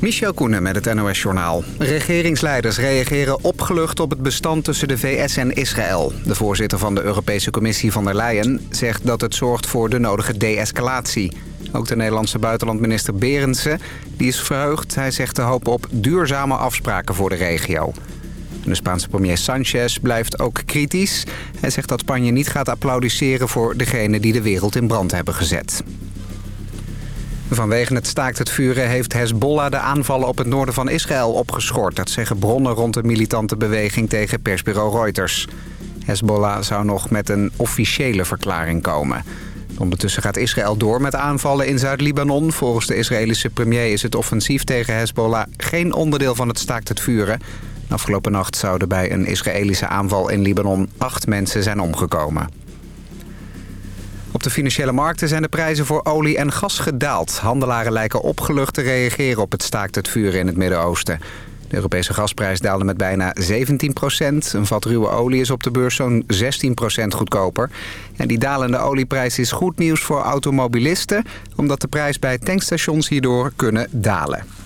Michel Koenen met het NOS-journaal. Regeringsleiders reageren opgelucht op het bestand tussen de VS en Israël. De voorzitter van de Europese Commissie van der Leyen zegt dat het zorgt voor de nodige de-escalatie. Ook de Nederlandse buitenlandminister Berendsen die is verheugd. Hij zegt te hopen op duurzame afspraken voor de regio. De Spaanse premier Sanchez blijft ook kritisch. Hij zegt dat Spanje niet gaat applaudisseren voor degenen die de wereld in brand hebben gezet. Vanwege het staakt het vuren heeft Hezbollah de aanvallen op het noorden van Israël opgeschort. Dat zeggen bronnen rond de militante beweging tegen persbureau Reuters. Hezbollah zou nog met een officiële verklaring komen. Ondertussen gaat Israël door met aanvallen in Zuid-Libanon. Volgens de Israëlische premier is het offensief tegen Hezbollah geen onderdeel van het staakt het vuren. Afgelopen nacht zouden bij een Israëlische aanval in Libanon acht mensen zijn omgekomen. Op de financiële markten zijn de prijzen voor olie en gas gedaald. Handelaren lijken opgelucht te reageren op het staakt het vuren in het Midden-Oosten. De Europese gasprijs daalde met bijna 17 procent. Een vat ruwe olie is op de beurs zo'n 16 procent goedkoper. En die dalende olieprijs is goed nieuws voor automobilisten... omdat de prijs bij tankstations hierdoor kunnen dalen.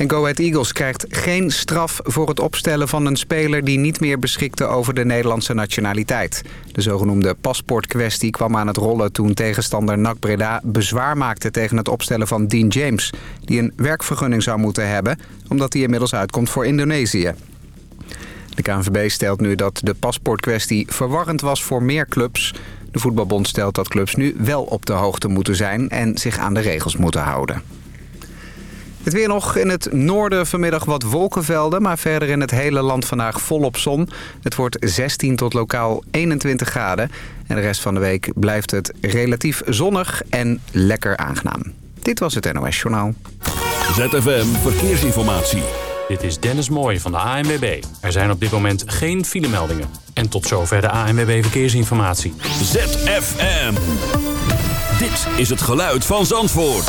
En Go Ahead Eagles krijgt geen straf voor het opstellen van een speler... die niet meer beschikte over de Nederlandse nationaliteit. De zogenoemde paspoortkwestie kwam aan het rollen... toen tegenstander NAC Breda bezwaar maakte tegen het opstellen van Dean James... die een werkvergunning zou moeten hebben... omdat hij inmiddels uitkomt voor Indonesië. De KNVB stelt nu dat de paspoortkwestie verwarrend was voor meer clubs... De voetbalbond stelt dat clubs nu wel op de hoogte moeten zijn... en zich aan de regels moeten houden. Het weer nog in het noorden vanmiddag wat wolkenvelden... maar verder in het hele land vandaag volop zon. Het wordt 16 tot lokaal 21 graden. En de rest van de week blijft het relatief zonnig en lekker aangenaam. Dit was het NOS Journaal. ZFM Verkeersinformatie. Dit is Dennis Mooij van de ANWB. Er zijn op dit moment geen filemeldingen. En tot zover de ANWB Verkeersinformatie. ZFM. Dit is het geluid van Zandvoort.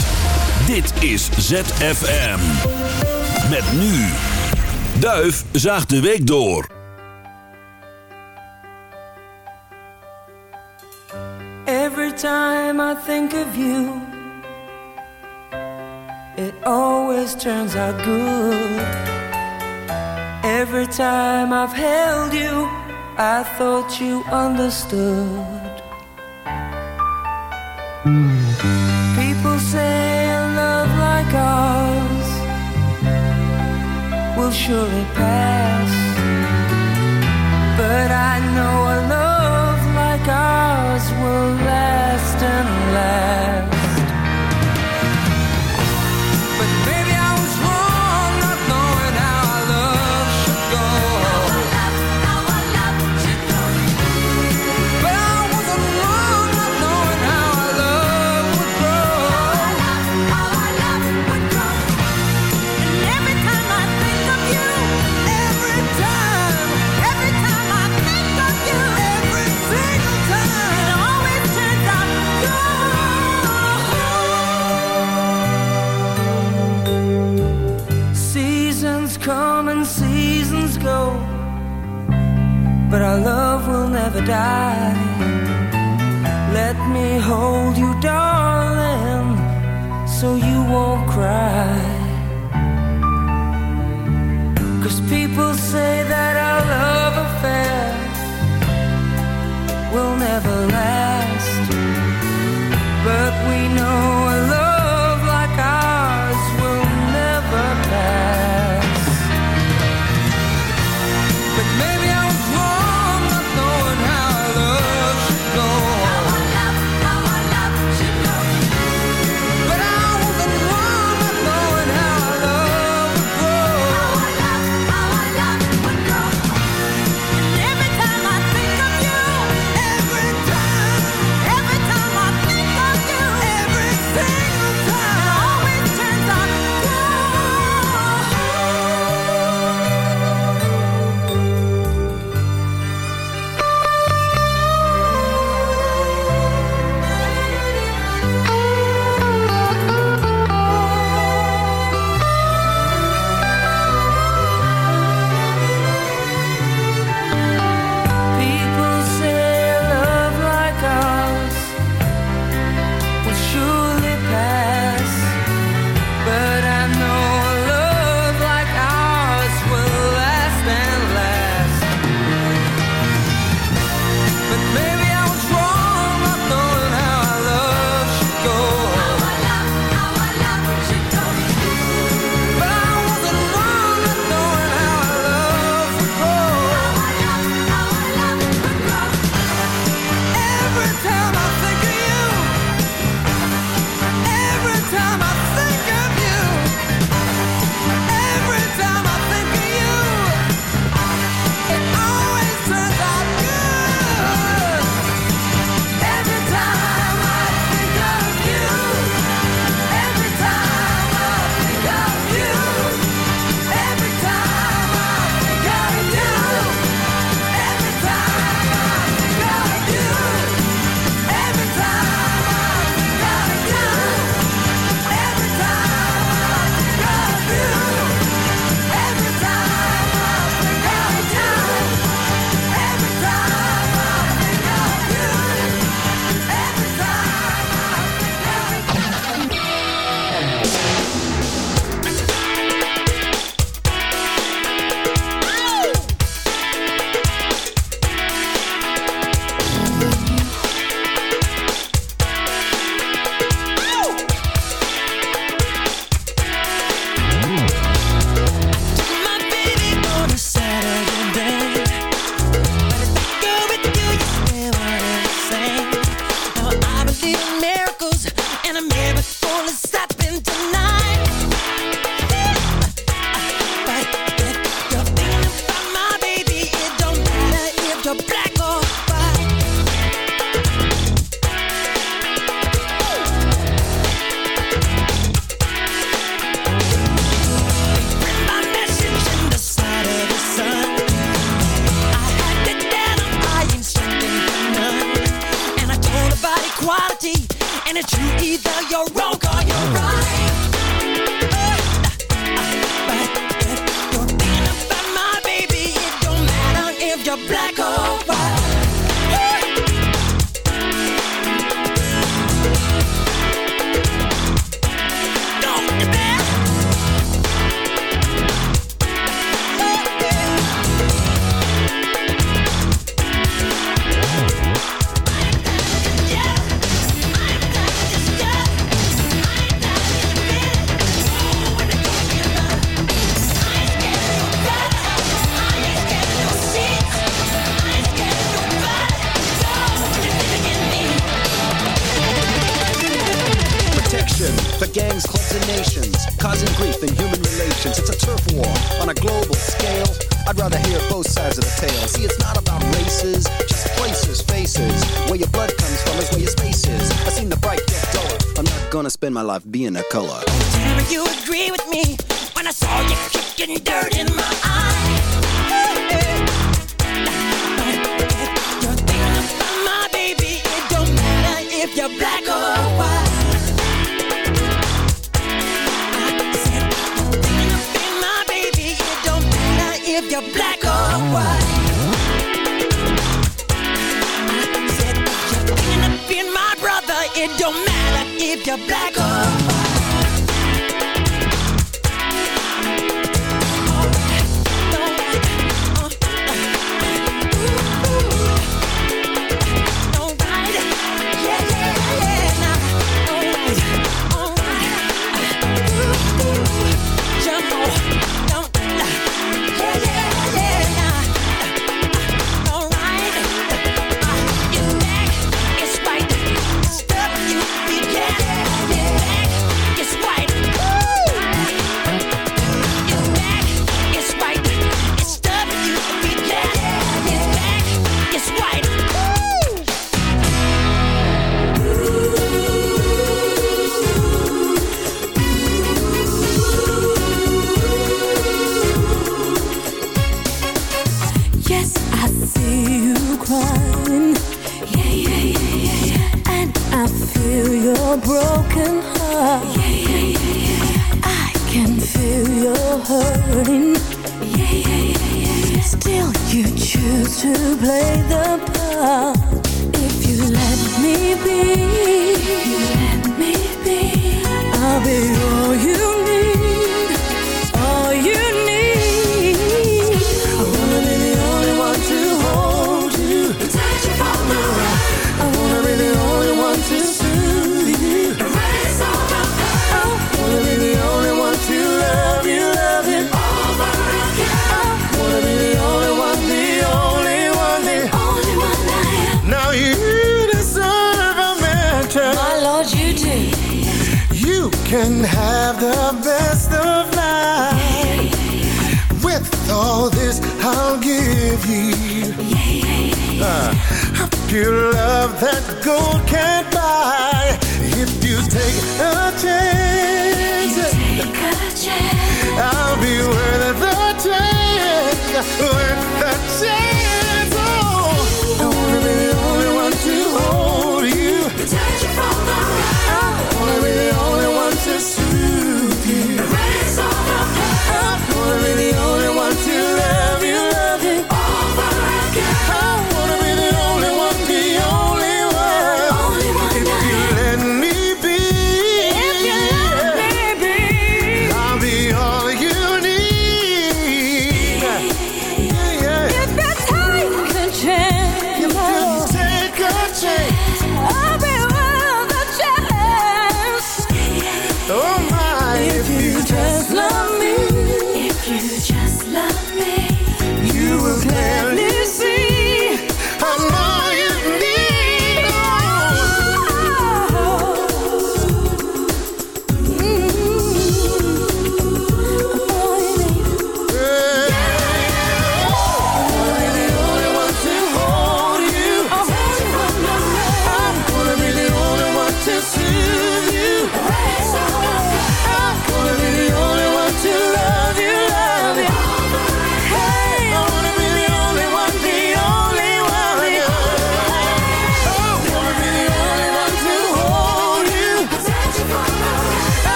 Dit is ZFM. Met nu. Duif zaagt de week door. Every time I think of you, it always turns out good. Every time I've held you, I thought you understood. People say like ours will surely pass. But I know a love like ours will last and last. But our love will never die. Let me hold you, darling, so you won't cry. Cause my life being a color. You agree with me when I saw you kicking dirt in my. You're thinking my baby. It don't matter if you're black or white. I said, you're thinking of being my brother. It don't matter if you're black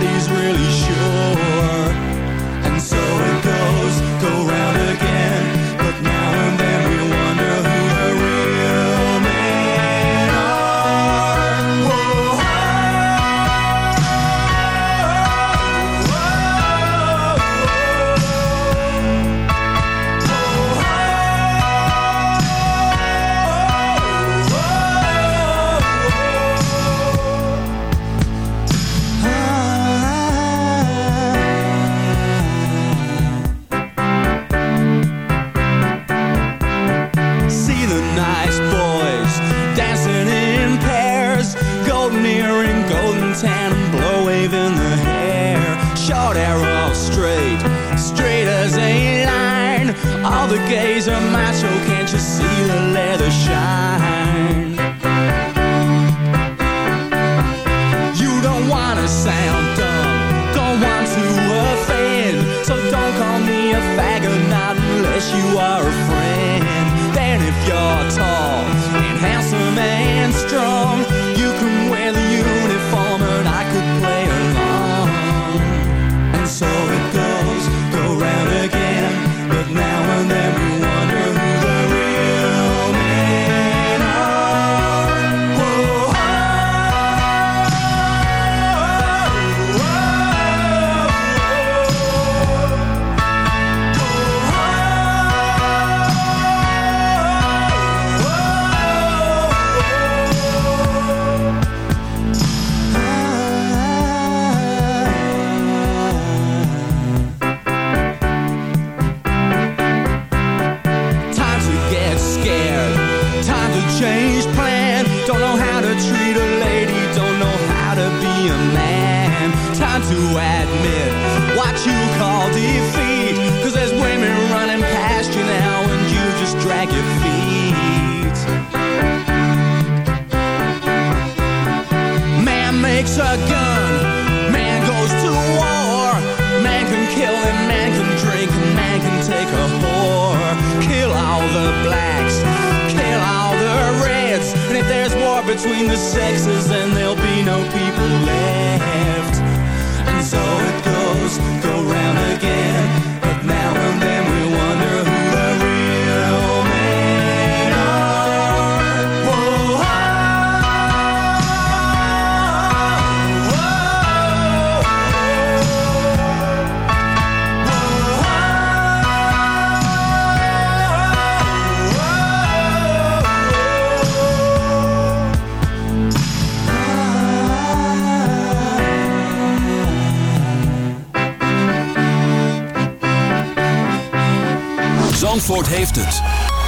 nobody's really sure.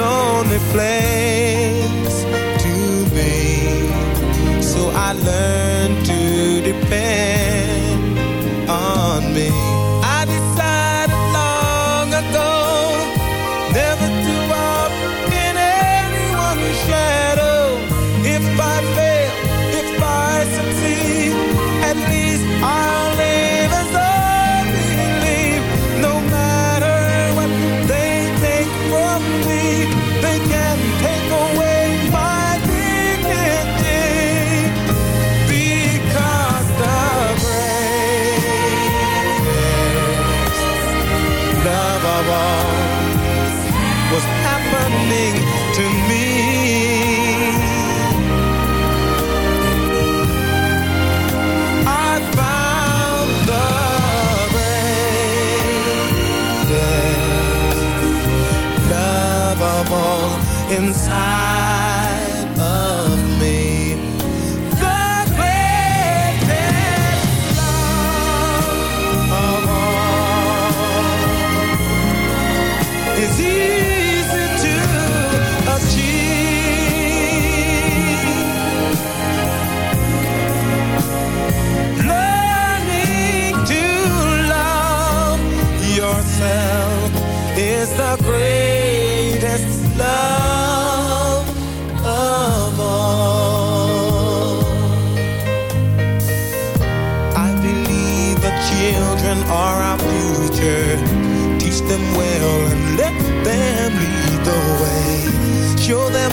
lonely place to be. So I learned.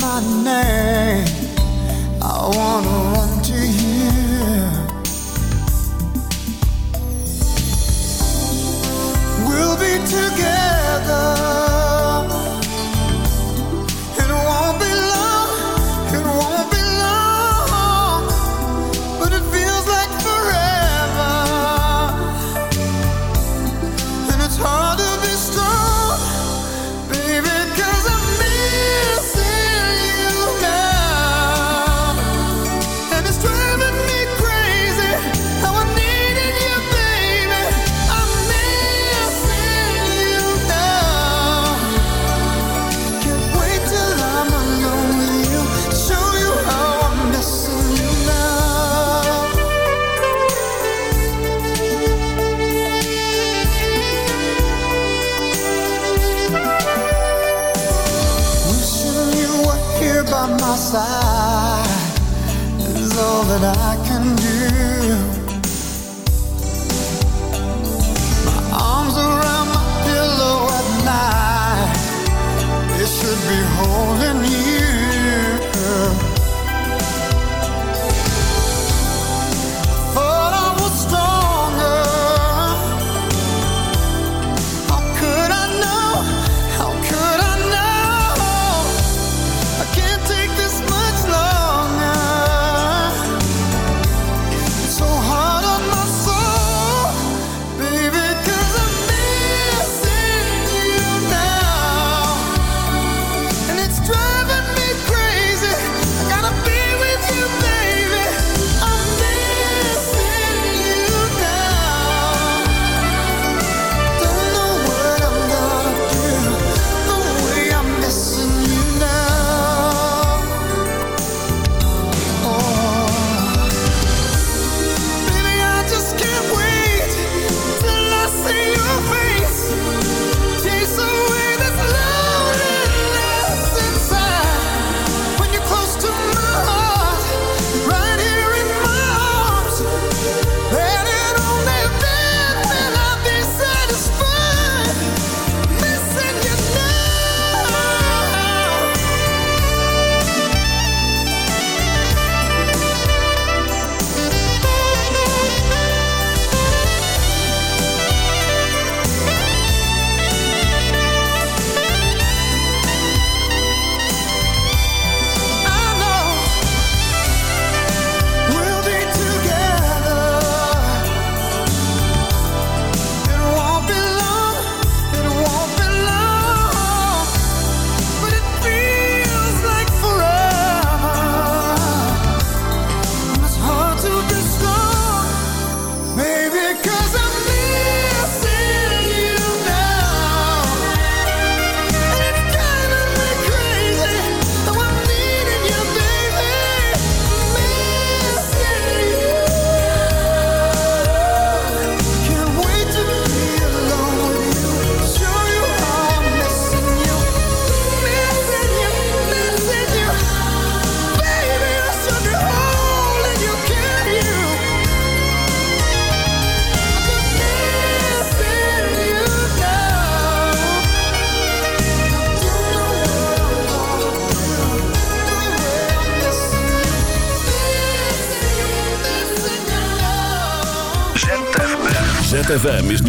my name. I wanna.